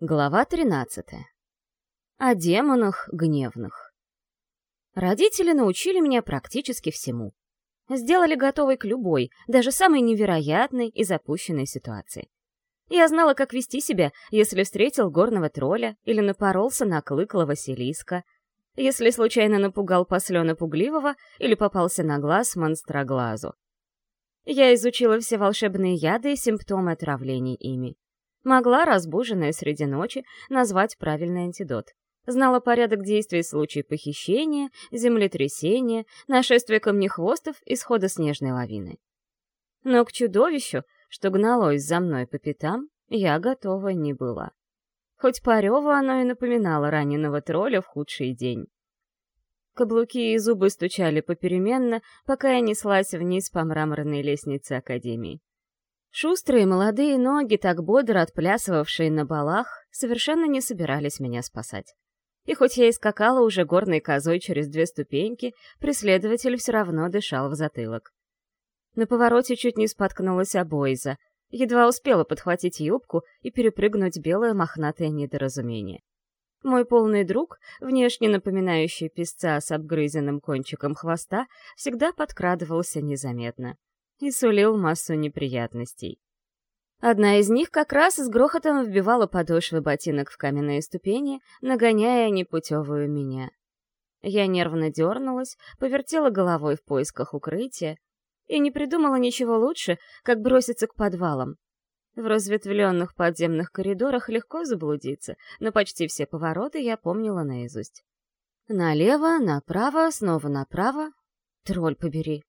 Глава 13. О демонах гневных. Родители научили меня практически всему. Сделали готовой к любой, даже самой невероятной и запущенной ситуации. Я знала, как вести себя, если встретил горного тролля или напоролся на клыкла Василиска, если случайно напугал послена пугливого или попался на глаз монстроглазу. Я изучила все волшебные яды и симптомы отравлений ими. Могла, разбуженная среди ночи, назвать правильный антидот. Знала порядок действий в случае похищения, землетрясения, нашествия камнехвостов и схода снежной лавины. Но к чудовищу, что гналось за мной по пятам, я готова не была. Хоть по реву оно и напоминало раненого тролля в худший день. Каблуки и зубы стучали попеременно, пока я неслась вниз по мраморной лестнице Академии. Шустрые молодые ноги, так бодро отплясывавшие на балах, совершенно не собирались меня спасать. И хоть я и скакала уже горной козой через две ступеньки, преследователь все равно дышал в затылок. На повороте чуть не споткнулась обоиза, едва успела подхватить юбку и перепрыгнуть белое мохнатое недоразумение. Мой полный друг, внешне напоминающий песца с обгрызенным кончиком хвоста, всегда подкрадывался незаметно и сулил массу неприятностей. Одна из них как раз с грохотом вбивала подошвы ботинок в каменные ступени, нагоняя непутевую меня. Я нервно дернулась, повертела головой в поисках укрытия и не придумала ничего лучше, как броситься к подвалам. В разветвленных подземных коридорах легко заблудиться, но почти все повороты я помнила наизусть. Налево, направо, снова направо. Тролль побери.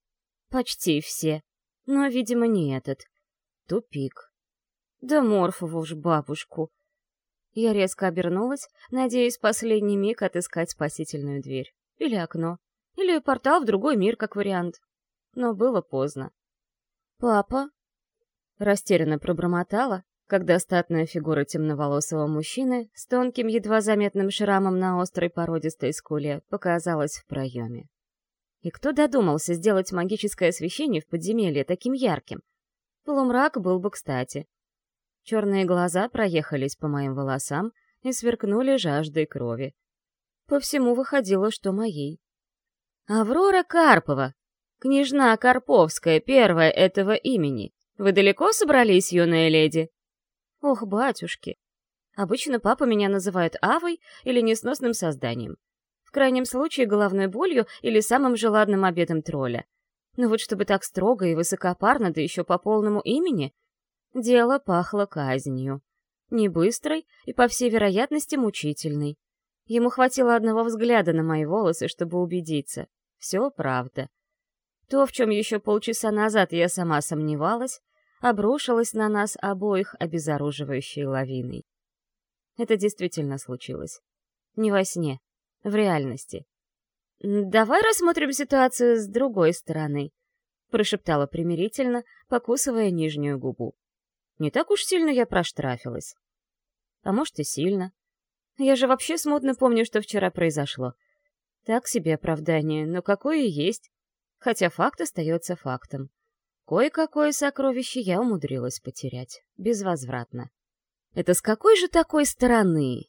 Почти все. Но, видимо, не этот. Тупик. Да Морфову ж бабушку. Я резко обернулась, надеясь последний миг отыскать спасительную дверь. Или окно. Или портал в другой мир, как вариант. Но было поздно. «Папа?» Растерянно пробормотала, когда статная фигура темноволосого мужчины с тонким, едва заметным шрамом на острой породистой скуле показалась в проеме. И кто додумался сделать магическое освещение в подземелье таким ярким? Полумрак был бы кстати. Черные глаза проехались по моим волосам и сверкнули жаждой крови. По всему выходило, что моей. «Аврора Карпова! Княжна Карповская, первая этого имени! Вы далеко собрались, юная леди?» «Ох, батюшки! Обычно папа меня называет Авой или несносным созданием крайнем случае головной болью или самым желанным обедом тролля. Но вот чтобы так строго и высокопарно, да еще по полному имени, дело пахло казнью. Не быстрой и, по всей вероятности, мучительной. Ему хватило одного взгляда на мои волосы, чтобы убедиться. Все правда. То, в чем еще полчаса назад я сама сомневалась, обрушилось на нас обоих обезоруживающей лавиной. Это действительно случилось. Не во сне, в реальности. «Давай рассмотрим ситуацию с другой стороны», — прошептала примирительно, покусывая нижнюю губу. «Не так уж сильно я проштрафилась». «А может, и сильно. Я же вообще смутно помню, что вчера произошло. Так себе оправдание, но какое есть. Хотя факт остается фактом. Кое-какое сокровище я умудрилась потерять. Безвозвратно. «Это с какой же такой стороны?»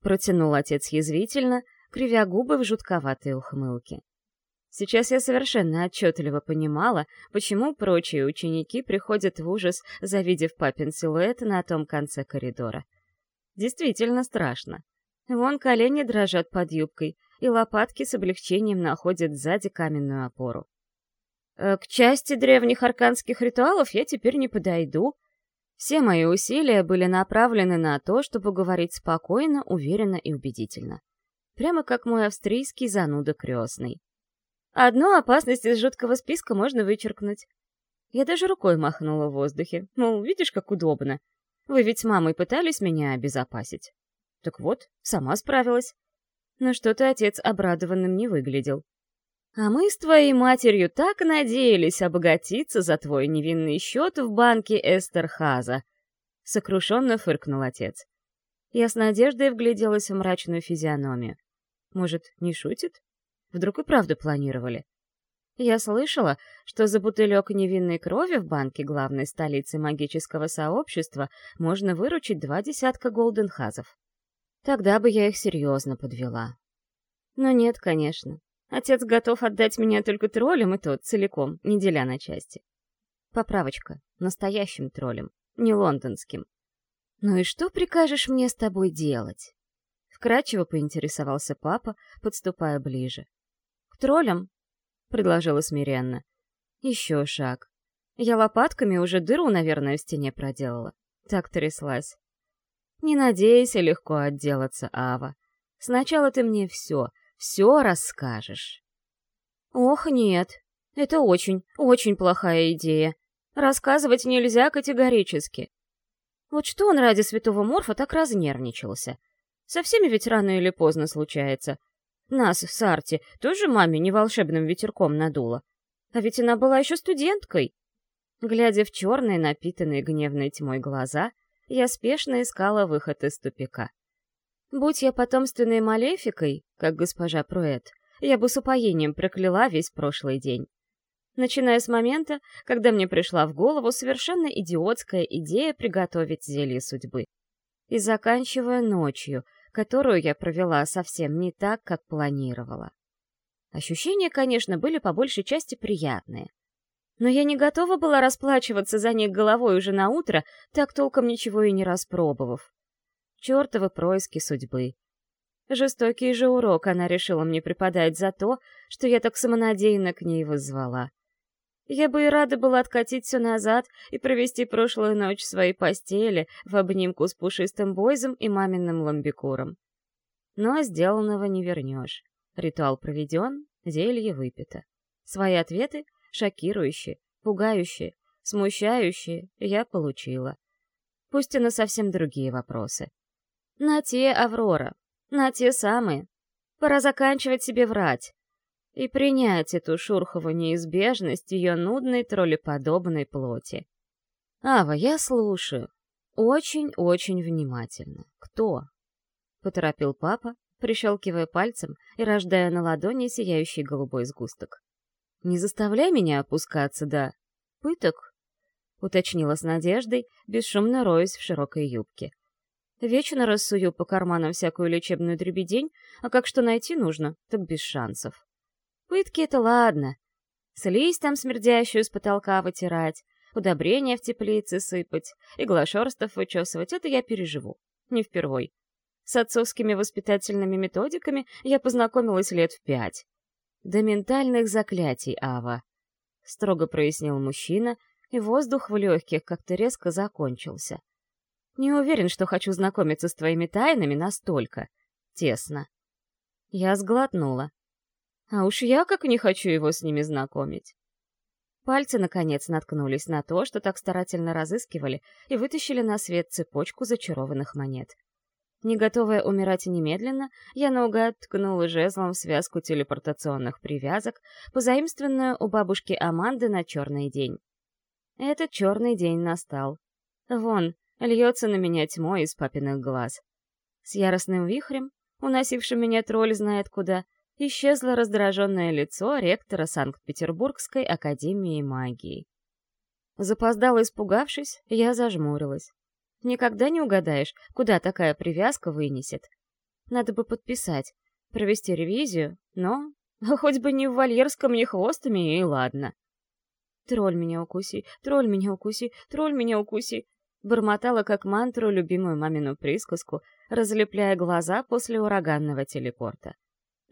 Протянул отец язвительно, кривя губы в жутковатой ухмылке. Сейчас я совершенно отчетливо понимала, почему прочие ученики приходят в ужас, завидев папин силуэт на том конце коридора. Действительно страшно. Вон колени дрожат под юбкой, и лопатки с облегчением находят сзади каменную опору. Э, к части древних арканских ритуалов я теперь не подойду. Все мои усилия были направлены на то, чтобы говорить спокойно, уверенно и убедительно прямо как мой австрийский зануда крестный. Одну опасность из жуткого списка можно вычеркнуть. Я даже рукой махнула в воздухе, мол, видишь, как удобно. Вы ведь с мамой пытались меня обезопасить. Так вот, сама справилась. Но что-то отец обрадованным не выглядел. А мы с твоей матерью так надеялись обогатиться за твой невинный счет в банке Эстерхаза. Сокрушенно фыркнул отец. Я с надеждой вгляделась в мрачную физиономию. Может, не шутит? Вдруг и правда планировали? Я слышала, что за бутылек невинной крови в банке главной столицы магического сообщества можно выручить два десятка голденхазов. Тогда бы я их серьезно подвела. Но нет, конечно. Отец готов отдать меня только троллям, и тот целиком, не деля на части. Поправочка. Настоящим троллем, не лондонским. «Ну и что прикажешь мне с тобой делать?» Вкратчиво поинтересовался папа, подступая ближе. «К троллям?» — предложила смиренно. «Еще шаг. Я лопатками уже дыру, наверное, в стене проделала. Так тряслась. Не надейся легко отделаться, Ава. Сначала ты мне все, все расскажешь. Ох, нет, это очень, очень плохая идея. Рассказывать нельзя категорически. Вот что он ради святого Морфа так разнервничался? Со всеми ведь рано или поздно случается. Нас с Арти тоже маме не волшебным ветерком надуло. А ведь она была еще студенткой. Глядя в черные, напитанные гневной тьмой глаза, я спешно искала выход из тупика. Будь я потомственной малефикой, как госпожа Пруэт, я бы с упоением прокляла весь прошлый день. Начиная с момента, когда мне пришла в голову совершенно идиотская идея приготовить зелье судьбы. И заканчивая ночью, которую я провела совсем не так, как планировала. Ощущения, конечно, были по большей части приятные. Но я не готова была расплачиваться за них головой уже на утро, так толком ничего и не распробовав чертовы происки судьбы. Жестокий же урок она решила мне преподать за то, что я так самонадеянно к ней вызвала. Я бы и рада была откатить все назад и провести прошлую ночь в своей постели в обнимку с пушистым бойзом и маминым ламбикуром. Но сделанного не вернешь. Ритуал проведен, зелье выпито. Свои ответы — шокирующие, пугающие, смущающие — я получила. Пусть и на совсем другие вопросы. На те, Аврора, на те самые. Пора заканчивать себе врать и принять эту шурхову неизбежность ее нудной троллеподобной плоти. Ава, я слушаю. Очень-очень внимательно. Кто? Поторопил папа, прищелкивая пальцем и рождая на ладони сияющий голубой сгусток. «Не заставляй меня опускаться до... пыток?» — уточнила с надеждой, бесшумно роясь в широкой юбке. Вечно рассую по карманам всякую лечебную дребедень, а как что найти нужно, так без шансов. Пытки — это ладно. Слизь там смердящую с потолка вытирать, удобрения в теплице сыпать, иглошерстов вычесывать — это я переживу. Не впервой. С отцовскими воспитательными методиками я познакомилась лет в пять. До ментальных заклятий, Ава. Строго прояснил мужчина, и воздух в легких как-то резко закончился. Не уверен, что хочу знакомиться с твоими тайнами настолько. Тесно. Я сглотнула. А уж я как не хочу его с ними знакомить. Пальцы, наконец, наткнулись на то, что так старательно разыскивали, и вытащили на свет цепочку зачарованных монет. Не готовая умирать немедленно, я наугад ткнула жезлом в связку телепортационных привязок, позаимствованную у бабушки Аманды на черный день. Этот черный день настал. Вон, льется на меня тьмой из папиных глаз. С яростным вихрем, уносившим меня тролль знает куда, исчезло раздраженное лицо ректора Санкт-Петербургской академии магии. Запоздало испугавшись, я зажмурилась. Никогда не угадаешь, куда такая привязка вынесет. Надо бы подписать, провести ревизию, но... Хоть бы не в вольерском, ни хвостами, и ладно. Тролль меня укуси, тролль меня укуси, тролль меня укуси. Бормотала как мантру любимую мамину присказку, разлепляя глаза после ураганного телепорта.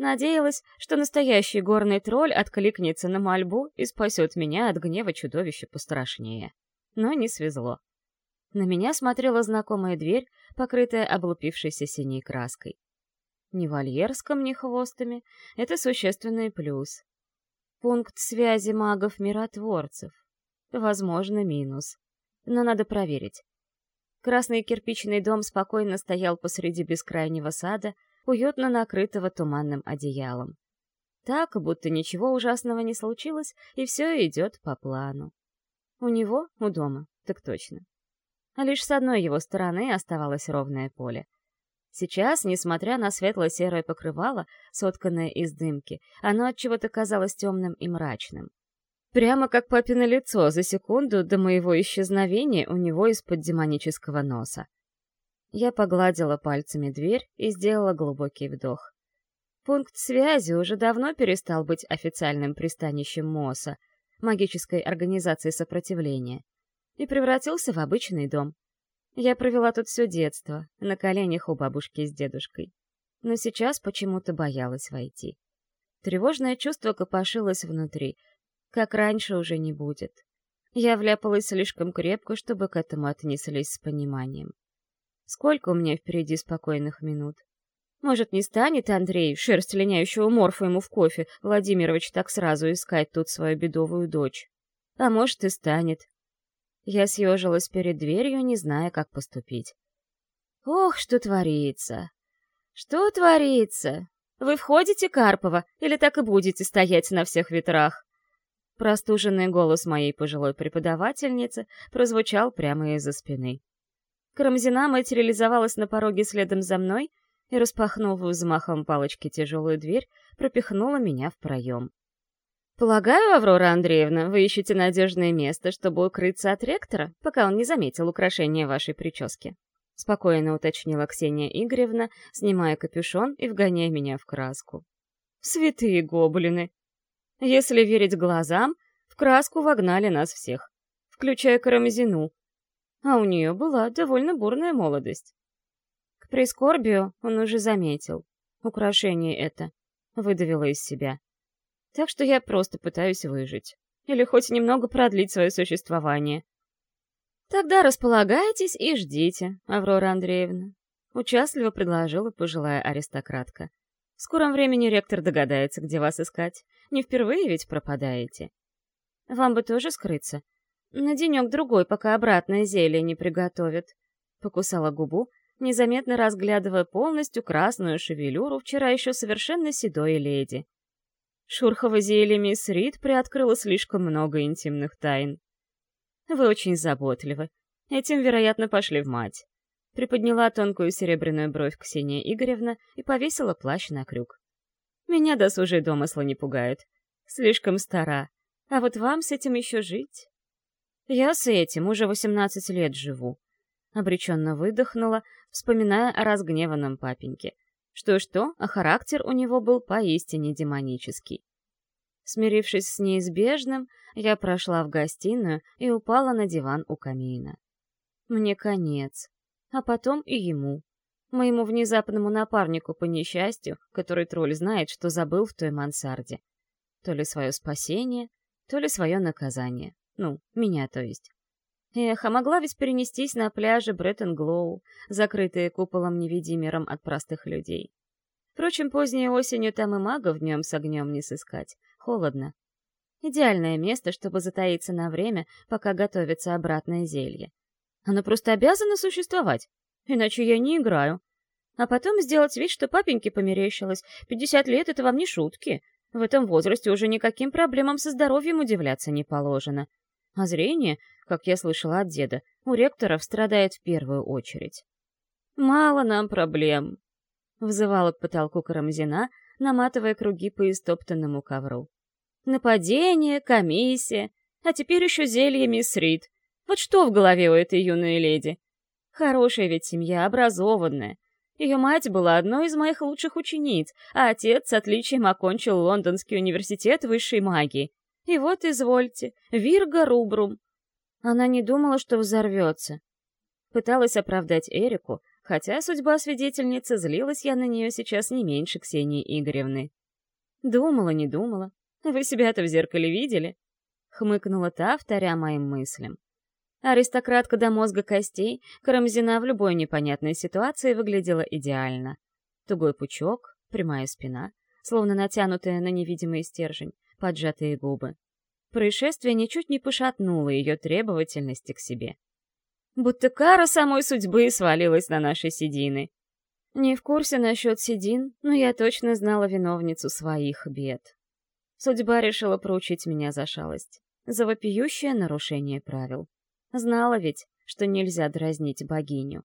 Надеялась, что настоящий горный тролль откликнется на мольбу и спасет меня от гнева чудовища пострашнее. Но не свезло. На меня смотрела знакомая дверь, покрытая облупившейся синей краской. Ни вольерском, ни хвостами — это существенный плюс. Пункт связи магов-миротворцев. Возможно, минус но надо проверить. Красный кирпичный дом спокойно стоял посреди бескрайнего сада, уютно накрытого туманным одеялом. Так, будто ничего ужасного не случилось, и все идет по плану. У него, у дома, так точно. А лишь с одной его стороны оставалось ровное поле. Сейчас, несмотря на светло-серое покрывало, сотканное из дымки, оно от чего-то казалось темным и мрачным. Прямо как папино лицо за секунду до моего исчезновения у него из-под демонического носа. Я погладила пальцами дверь и сделала глубокий вдох. Пункт связи уже давно перестал быть официальным пристанищем МОСа, магической организации сопротивления, и превратился в обычный дом. Я провела тут все детство, на коленях у бабушки с дедушкой. Но сейчас почему-то боялась войти. Тревожное чувство копошилось внутри. Как раньше уже не будет. Я вляпалась слишком крепко, чтобы к этому отнеслись с пониманием. Сколько у меня впереди спокойных минут? Может, не станет Андрей, шерсть линяющего морфа ему в кофе, Владимирович так сразу искать тут свою бедовую дочь? А может, и станет. Я съежилась перед дверью, не зная, как поступить. Ох, что творится! Что творится? Вы входите, Карпова, или так и будете стоять на всех ветрах? Простуженный голос моей пожилой преподавательницы прозвучал прямо из-за спины. Карамзина материализовалась на пороге следом за мной и, распахнув взмахом палочки тяжелую дверь, пропихнула меня в проем. «Полагаю, Аврора Андреевна, вы ищете надежное место, чтобы укрыться от ректора, пока он не заметил украшения вашей прически?» — спокойно уточнила Ксения Игоревна, снимая капюшон и вгоняя меня в краску. «Святые гоблины!» Если верить глазам, в краску вогнали нас всех, включая Карамзину, а у нее была довольно бурная молодость прискорбию он уже заметил. Украшение это. Выдавила из себя. Так что я просто пытаюсь выжить. Или хоть немного продлить свое существование. Тогда располагайтесь и ждите, Аврора Андреевна. Участливо предложила пожилая аристократка. В скором времени ректор догадается, где вас искать. Не впервые ведь пропадаете. Вам бы тоже скрыться. На денек-другой, пока обратное зелье не приготовят. Покусала губу, незаметно разглядывая полностью красную шевелюру вчера еще совершенно седой леди. Шурхова зелье мисс Рид приоткрыла слишком много интимных тайн. «Вы очень заботливы. Этим, вероятно, пошли в мать». Приподняла тонкую серебряную бровь Ксения Игоревна и повесила плащ на крюк. «Меня досужие домысла не пугает. Слишком стара. А вот вам с этим еще жить?» «Я с этим уже восемнадцать лет живу», Обреченно выдохнула, вспоминая о разгневанном папеньке. Что-что, а характер у него был поистине демонический. Смирившись с неизбежным, я прошла в гостиную и упала на диван у камина. Мне конец. А потом и ему. Моему внезапному напарнику по несчастью, который тролль знает, что забыл в той мансарде. То ли свое спасение, то ли свое наказание. Ну, меня то есть. Эх, а могла ведь перенестись на пляже Бреттон-Глоу, закрытые куполом-невидимером от простых людей. Впрочем, поздней осенью там и магов днем с огнем не сыскать. Холодно. Идеальное место, чтобы затаиться на время, пока готовится обратное зелье. Оно просто обязано существовать, иначе я не играю. А потом сделать вид, что папеньке померещилось. Пятьдесят лет — это вам не шутки. В этом возрасте уже никаким проблемам со здоровьем удивляться не положено. А зрение, как я слышала от деда, у ректоров страдает в первую очередь. «Мало нам проблем», — взывала к потолку Карамзина, наматывая круги по истоптанному ковру. «Нападение, комиссия, а теперь еще зелье мисс Рид. Вот что в голове у этой юной леди? Хорошая ведь семья, образованная. Ее мать была одной из моих лучших учениц, а отец с отличием окончил Лондонский университет высшей магии. И вот, извольте, Вирга Рубрум. Она не думала, что взорвется. Пыталась оправдать Эрику, хотя судьба свидетельницы злилась я на нее сейчас не меньше Ксении Игоревны. Думала, не думала. Вы себя-то в зеркале видели? Хмыкнула та, вторя моим мыслям. Аристократка до мозга костей, Карамзина в любой непонятной ситуации выглядела идеально. Тугой пучок, прямая спина, словно натянутая на невидимый стержень, поджатые губы. Происшествие ничуть не пошатнуло ее требовательности к себе. Будто кара самой судьбы свалилась на наши седины. Не в курсе насчет седин, но я точно знала виновницу своих бед. Судьба решила проучить меня за шалость, за вопиющее нарушение правил. Знала ведь, что нельзя дразнить богиню.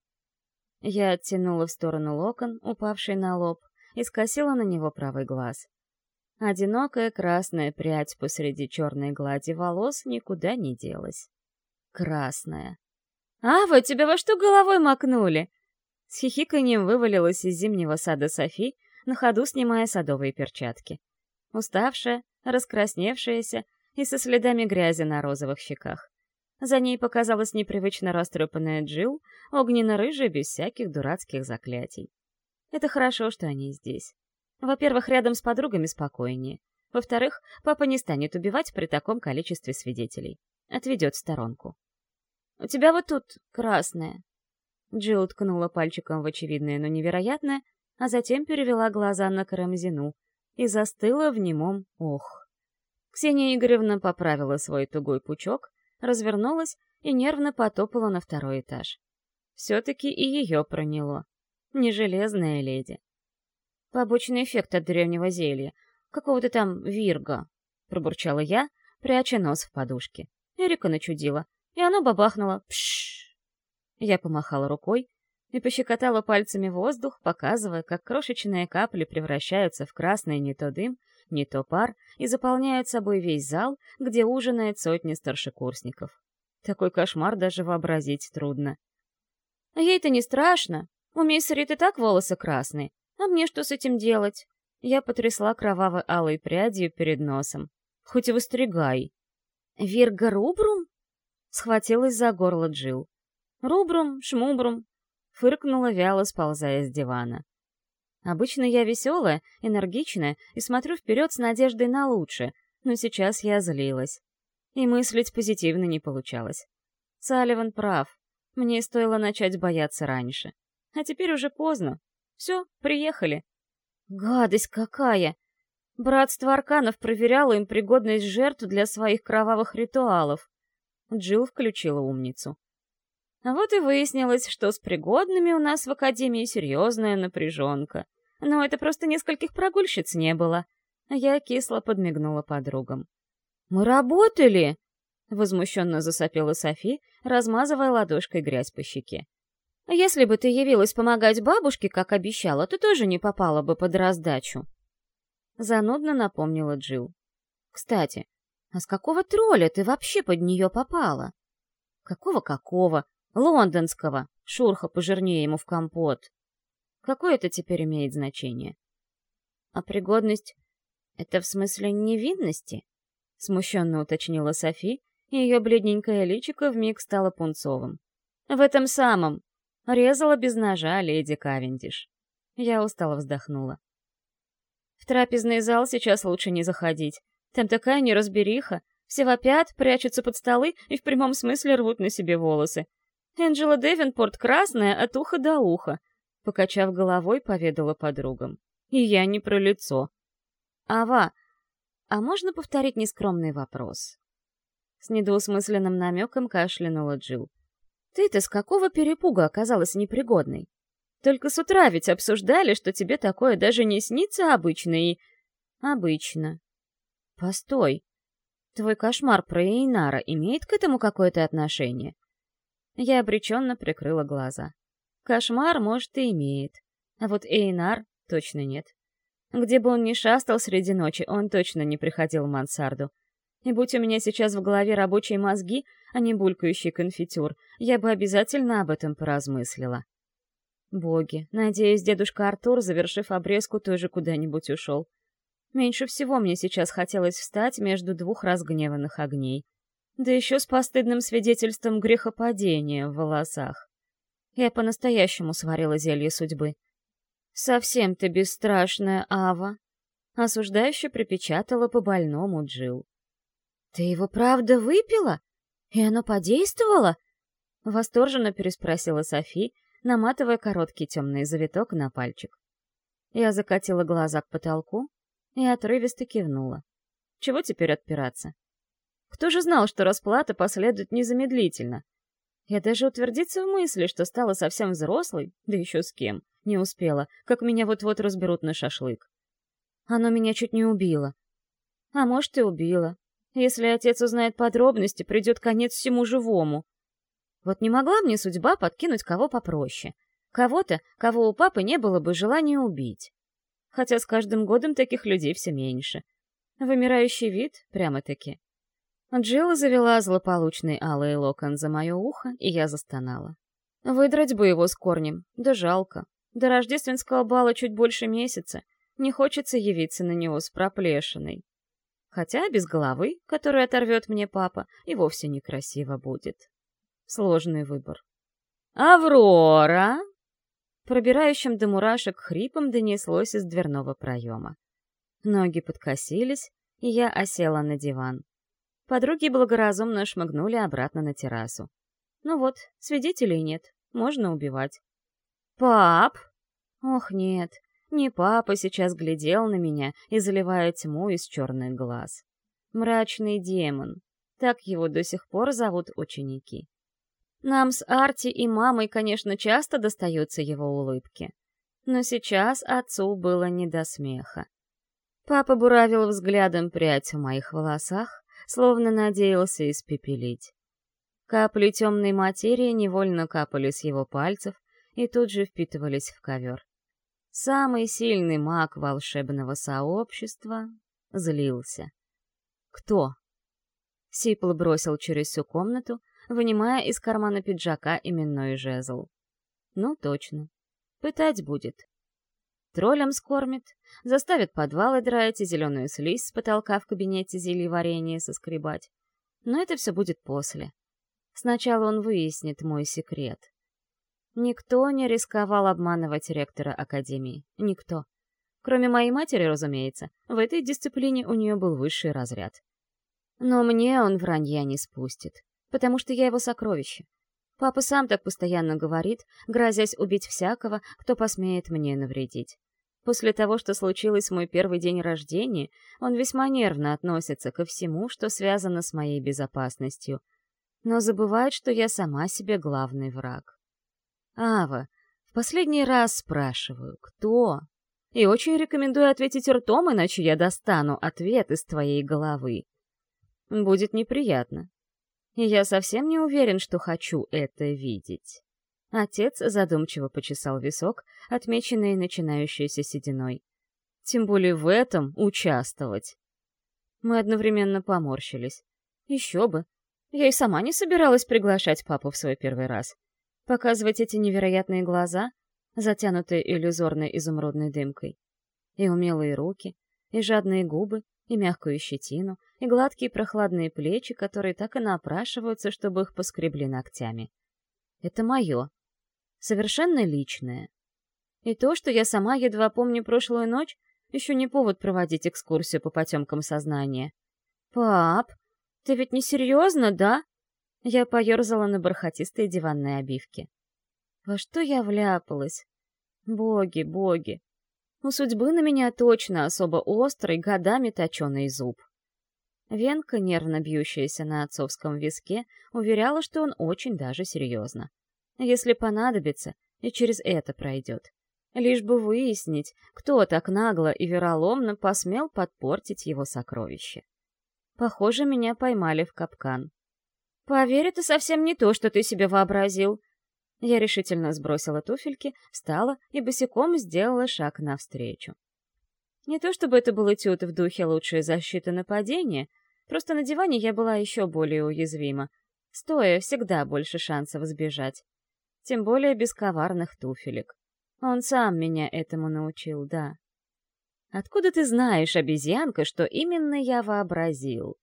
Я оттянула в сторону локон, упавший на лоб, и скосила на него правый глаз. Одинокая красная прядь посреди черной глади волос никуда не делась. Красная. «А, вы тебя во что головой макнули?» С хихиканьем вывалилась из зимнего сада Софи, на ходу снимая садовые перчатки. Уставшая, раскрасневшаяся и со следами грязи на розовых щеках. За ней показалась непривычно растрепанная Джил, огненно-рыжая, без всяких дурацких заклятий. Это хорошо, что они здесь. Во-первых, рядом с подругами спокойнее. Во-вторых, папа не станет убивать при таком количестве свидетелей. Отведет в сторонку. «У тебя вот тут красное». Джилл ткнула пальчиком в очевидное, но невероятное, а затем перевела глаза на Карамзину и застыла в немом «ох». Ксения Игоревна поправила свой тугой пучок, развернулась и нервно потопала на второй этаж. Все-таки и ее проняло. Не железная леди. Побочный эффект от древнего зелья. Какого-то там вирга, пробурчала я, пряча нос в подушке. Эрика начудила, и оно бабахнуло. Пшш! Я помахала рукой и пощекотала пальцами воздух, показывая, как крошечные капли превращаются в красный не то дым, не то пар и заполняют собой весь зал, где ужинает сотни старшекурсников. Такой кошмар даже вообразить трудно. Ей-то не страшно. У мисс Рит и так волосы красные. А мне что с этим делать? Я потрясла кровавой алой прядью перед носом. Хоть и выстригай. Вирга Рубрум? Схватилась за горло Джил. Рубрум, шмубрум. Фыркнула вяло, сползая с дивана. Обычно я веселая, энергичная и смотрю вперед с надеждой на лучшее, но сейчас я злилась. И мыслить позитивно не получалось. Салливан прав. Мне стоило начать бояться раньше. А теперь уже поздно. Все, приехали. Гадость какая! Братство Арканов проверяло им пригодность жертв для своих кровавых ритуалов. Джилл включила умницу. А вот и выяснилось, что с пригодными у нас в Академии серьезная напряженка. Но это просто нескольких прогульщиц не было. Я кисло подмигнула подругам. «Мы работали!» — возмущенно засопела Софи, размазывая ладошкой грязь по щеке. «Если бы ты явилась помогать бабушке, как обещала, то тоже не попала бы под раздачу». Занудно напомнила Джил. «Кстати, а с какого тролля ты вообще под нее попала?» «Какого-какого? Лондонского! Шурха пожирнее ему в компот!» Какое это теперь имеет значение? А пригодность — это в смысле невинности? Смущенно уточнила Софи, и ее бледненькое личико вмиг стало пунцовым. В этом самом. Резала без ножа леди Кавендиш. Я устало вздохнула. В трапезный зал сейчас лучше не заходить. Там такая неразбериха. Все вопят, прячутся под столы и в прямом смысле рвут на себе волосы. Энджела Девинпорт красная от уха до уха. Покачав головой, поведала подругам. И я не про лицо. Ава, а можно повторить нескромный вопрос? С недоусмысленным намеком кашлянула Джил. Ты-то с какого перепуга оказалась непригодной? Только с утра ведь обсуждали, что тебе такое даже не снится обычно и... Обычно. Постой. Твой кошмар про Эйнара имеет к этому какое-то отношение? Я обреченно прикрыла глаза. Кошмар, может, и имеет. А вот Эйнар точно нет. Где бы он ни шастал среди ночи, он точно не приходил в мансарду. И будь у меня сейчас в голове рабочие мозги, а не булькающий конфитюр, я бы обязательно об этом поразмыслила. Боги, надеюсь, дедушка Артур, завершив обрезку, тоже куда-нибудь ушел. Меньше всего мне сейчас хотелось встать между двух разгневанных огней. Да еще с постыдным свидетельством грехопадения в волосах. Я по-настоящему сварила зелье судьбы. «Совсем ты бесстрашная, Ава!» Осуждающе припечатала по больному Джил. «Ты его правда выпила? И оно подействовало?» Восторженно переспросила Софи, наматывая короткий темный завиток на пальчик. Я закатила глаза к потолку и отрывисто кивнула. Чего теперь отпираться? Кто же знал, что расплата последует незамедлительно? Я даже утвердиться в мысли, что стала совсем взрослой, да еще с кем, не успела, как меня вот-вот разберут на шашлык. Оно меня чуть не убило. А может, и убило. Если отец узнает подробности, придет конец всему живому. Вот не могла мне судьба подкинуть кого попроще. Кого-то, кого у папы не было бы желания убить. Хотя с каждым годом таких людей все меньше. Вымирающий вид, прямо-таки. Джилла завела злополучный алый локон за мое ухо, и я застонала. Выдрать бы его с корнем, да жалко. До рождественского бала чуть больше месяца. Не хочется явиться на него с проплешиной. Хотя без головы, которую оторвет мне папа, и вовсе некрасиво будет. Сложный выбор. «Аврора!» Пробирающим до мурашек хрипом донеслось из дверного проема. Ноги подкосились, и я осела на диван. Подруги благоразумно шмыгнули обратно на террасу. Ну вот, свидетелей нет, можно убивать. «Пап!» Ох, нет, не папа сейчас глядел на меня и заливая тьму из черных глаз. Мрачный демон. Так его до сих пор зовут ученики. Нам с Арти и мамой, конечно, часто достаются его улыбки. Но сейчас отцу было не до смеха. Папа буравил взглядом прядь в моих волосах, словно надеялся испепелить. Капли темной материи невольно капали с его пальцев и тут же впитывались в ковер. Самый сильный маг волшебного сообщества злился. «Кто?» Сипл бросил через всю комнату, вынимая из кармана пиджака именной жезл. «Ну, точно. Пытать будет. Троллям скормит, заставит подвалы драть и зеленую слизь с потолка в кабинете зелье варенье соскребать. Но это все будет после. Сначала он выяснит мой секрет. Никто не рисковал обманывать ректора Академии. Никто. Кроме моей матери, разумеется. В этой дисциплине у нее был высший разряд. Но мне он вранья не спустит, потому что я его сокровище. Папа сам так постоянно говорит, грозясь убить всякого, кто посмеет мне навредить. После того, что случилось в мой первый день рождения, он весьма нервно относится ко всему, что связано с моей безопасностью. Но забывает, что я сама себе главный враг. Ава, в последний раз спрашиваю, кто? И очень рекомендую ответить ртом, иначе я достану ответ из твоей головы. Будет неприятно. И я совсем не уверен, что хочу это видеть. Отец задумчиво почесал висок, отмеченный начинающейся сединой. Тем более в этом участвовать. Мы одновременно поморщились. Еще бы. Я и сама не собиралась приглашать папу в свой первый раз. Показывать эти невероятные глаза, затянутые иллюзорной изумрудной дымкой. И умелые руки, и жадные губы, и мягкую щетину, и гладкие прохладные плечи, которые так и напрашиваются, чтобы их поскребли ногтями. Это мое. Совершенно личное. И то, что я сама едва помню прошлую ночь, еще не повод проводить экскурсию по потемкам сознания. «Пап, ты ведь не серьезно, да?» Я поерзала на бархатистой диванной обивке. Во что я вляпалась? Боги, боги. У судьбы на меня точно особо острый, годами точеный зуб. Венка, нервно бьющаяся на отцовском виске, уверяла, что он очень даже серьезно. Если понадобится, и через это пройдет. Лишь бы выяснить, кто так нагло и вероломно посмел подпортить его сокровище. Похоже, меня поймали в капкан. «Поверь, это совсем не то, что ты себе вообразил». Я решительно сбросила туфельки, встала и босиком сделала шаг навстречу. Не то чтобы это был этюд в духе лучшей защиты нападения, просто на диване я была еще более уязвима. Стоя всегда больше шансов сбежать. Тем более без коварных туфелек. Он сам меня этому научил, да. «Откуда ты знаешь, обезьянка, что именно я вообразил?»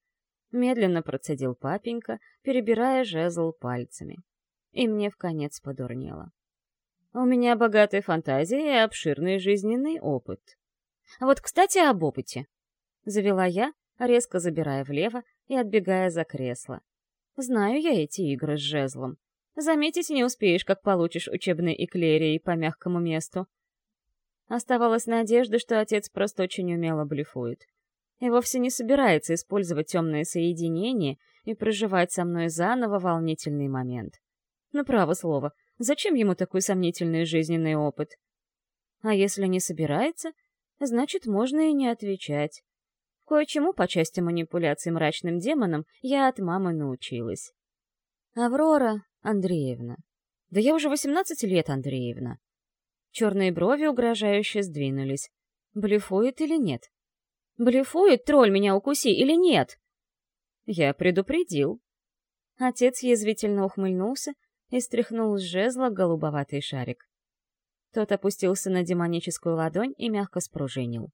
Медленно процедил папенька, перебирая жезл пальцами. И мне в конец подурнело. У меня богатая фантазия и обширный жизненный опыт. Вот, кстати, об опыте. Завела я, резко забирая влево и отбегая за кресло. Знаю я эти игры с жезлом. Заметить не успеешь, как получишь учебные эклерии по мягкому месту. Оставалась надежда, что отец просто очень умело блефует и вовсе не собирается использовать темное соединение и проживать со мной заново волнительный момент. Но право слово, зачем ему такой сомнительный жизненный опыт? А если не собирается, значит, можно и не отвечать. Кое-чему по части манипуляций мрачным демоном я от мамы научилась. Аврора Андреевна. Да я уже 18 лет, Андреевна. Черные брови угрожающе сдвинулись. Блефует или нет? Блефует тролль меня укуси или нет? Я предупредил. Отец язвительно ухмыльнулся и стряхнул с жезла голубоватый шарик. Тот опустился на демоническую ладонь и мягко спружинил.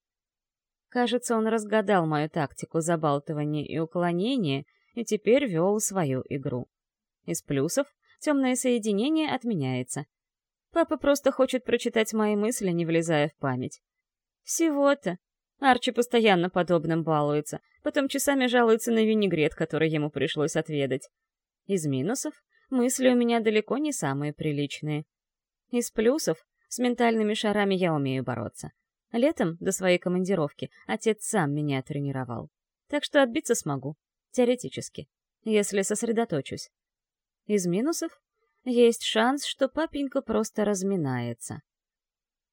Кажется, он разгадал мою тактику забалтывания и уклонения и теперь вел свою игру. Из плюсов темное соединение отменяется. Папа просто хочет прочитать мои мысли, не влезая в память. Всего-то. Арчи постоянно подобным балуется, потом часами жалуется на винегрет, который ему пришлось отведать. Из минусов мысли у меня далеко не самые приличные. Из плюсов с ментальными шарами я умею бороться. Летом, до своей командировки, отец сам меня тренировал. Так что отбиться смогу. Теоретически. Если сосредоточусь. Из минусов есть шанс, что папенька просто разминается.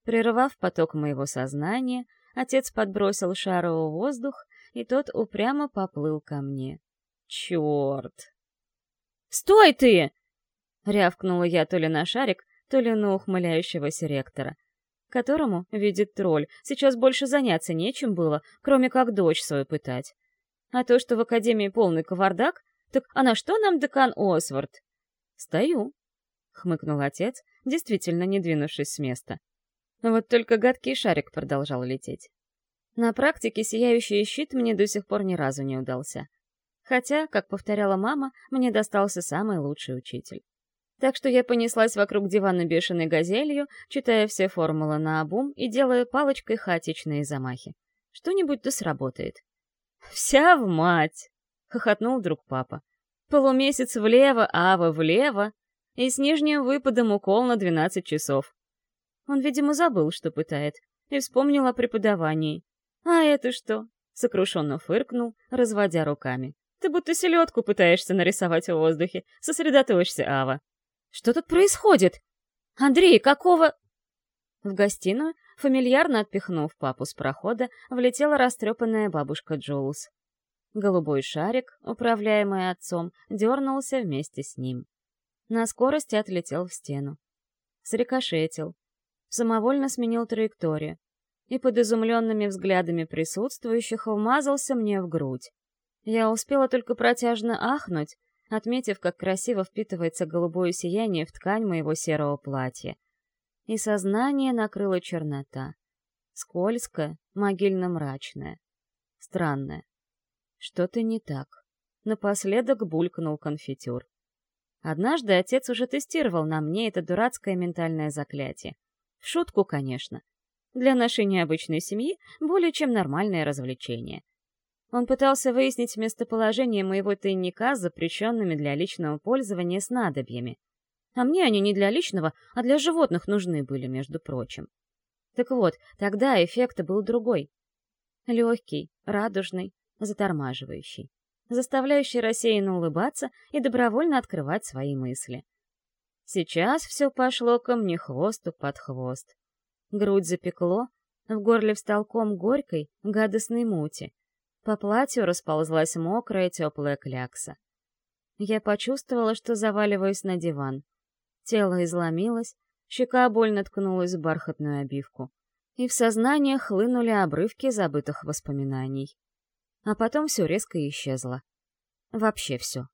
Прервав поток моего сознания, отец подбросил шару в воздух, и тот упрямо поплыл ко мне. Черт! «Стой ты!» — рявкнула я то ли на шарик, то ли на ухмыляющегося ректора, которому, видит тролль, сейчас больше заняться нечем было, кроме как дочь свою пытать. А то, что в Академии полный кавардак, так а на что нам декан Освард? Стою, — хмыкнул отец, действительно не двинувшись с места. Вот только гадкий шарик продолжал лететь. На практике сияющий щит мне до сих пор ни разу не удался. Хотя, как повторяла мама, мне достался самый лучший учитель. Так что я понеслась вокруг дивана бешеной газелью, читая все формулы на обум и делая палочкой хаотичные замахи. Что-нибудь да сработает. «Вся в мать!» — хохотнул вдруг папа. «Полумесяц влево, ава влево, и с нижним выпадом укол на двенадцать часов». Он, видимо, забыл, что пытает, и вспомнил о преподавании. «А это что?» — сокрушенно фыркнул, разводя руками. «Ты будто селедку пытаешься нарисовать в воздухе. Сосредоточься, Ава». Что тут происходит? Андрей, какого...» В гостиную, фамильярно отпихнув папу с прохода, влетела растрепанная бабушка Джоулс. Голубой шарик, управляемый отцом, дернулся вместе с ним. На скорости отлетел в стену. Срикошетил. Самовольно сменил траекторию. И под изумленными взглядами присутствующих вмазался мне в грудь. Я успела только протяжно ахнуть, отметив, как красиво впитывается голубое сияние в ткань моего серого платья. И сознание накрыла чернота. Скользкая, могильно-мрачная. Странная. Что-то не так. Напоследок булькнул конфетюр. Однажды отец уже тестировал на мне это дурацкое ментальное заклятие. В шутку, конечно. Для нашей необычной семьи более чем нормальное развлечение — он пытался выяснить местоположение моего тайника с запрещенными для личного пользования снадобьями. А мне они не для личного, а для животных нужны были, между прочим. Так вот, тогда эффект был другой. Легкий, радужный, затормаживающий, заставляющий рассеянно улыбаться и добровольно открывать свои мысли. Сейчас все пошло ко мне хвосту под хвост. Грудь запекло, в горле встал ком горькой, гадостной мути — по платью расползлась мокрая теплая клякса. Я почувствовала, что заваливаюсь на диван. Тело изломилось, щека больно ткнулась в бархатную обивку. И в сознание хлынули обрывки забытых воспоминаний. А потом все резко исчезло. Вообще все.